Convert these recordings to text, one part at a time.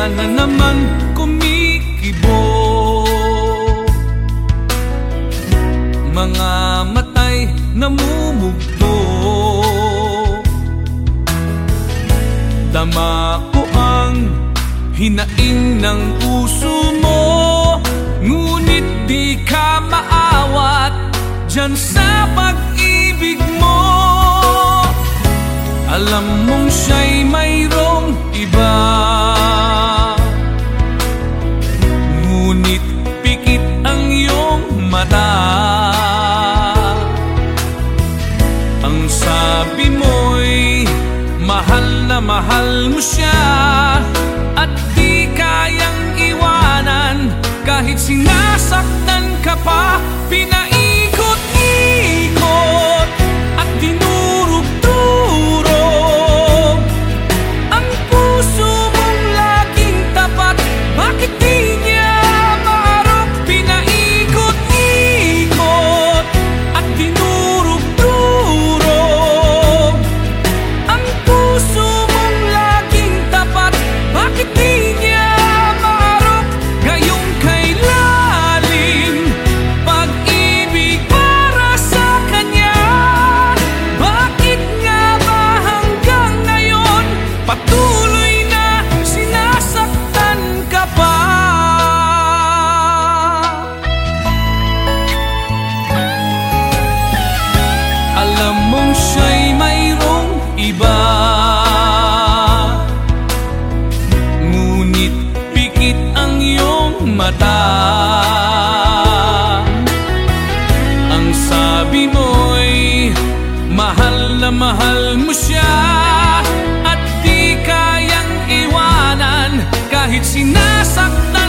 ka na naman kumikibo? Mga matay namumugto Dama ko ang hinaing ng puso mo. Ngunit di ka maawat dyan sa pag-ibig mo. Alam mong siya'y mayroong iba. mata Ang sabi mo'y mahal na mahal mo siya At di kayang iwanan. Kahit sinasaktan ka pa Pinaiwanan ang iyong mata. Ang sabi mo'y mahal na mahal mo siya At di kayang iwanan kahit sinasaktan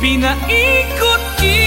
ピナイコキ